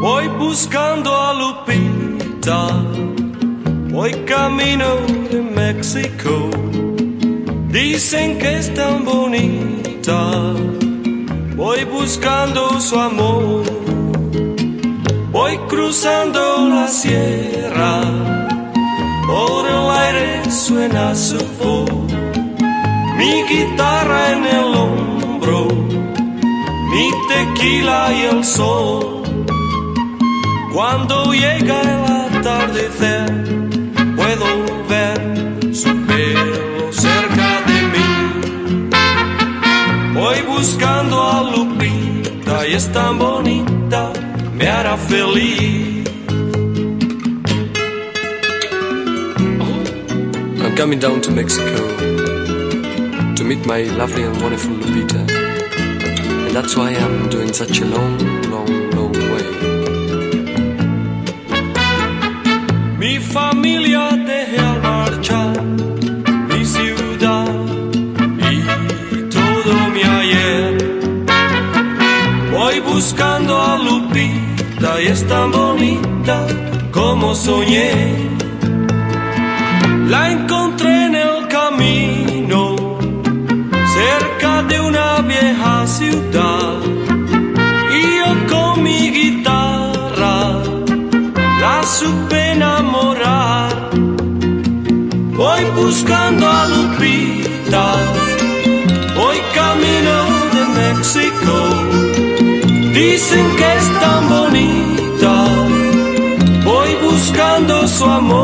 Voy buscando a Lupita, voy camino de México. Dicen que es tan bonita, voy buscando su amor. Voy cruzando la sierra, por el aire suena su voz. Mi guitarra en el hombro, mi tequila y el sol. Cuando llega el atardecer, puedo ver su pelo cerca de mí. Voy buscando a Lupita y es tan bonita, me hará feliz. I'm coming down to Mexico to meet my lovely and wonderful Lupita. And that's why I'm doing such a long, long, familia dejé al marchar, mi ciudad y todo mi ayer. Voy buscando a Lupita y es tan bonita como soñé. La encontré en el camino, cerca de una vieja ciudad. Y yo con mi guitarra la supe buscando a Lupita. Hoy camino de México, dicen que es tan bonita. hoy buscando su amor.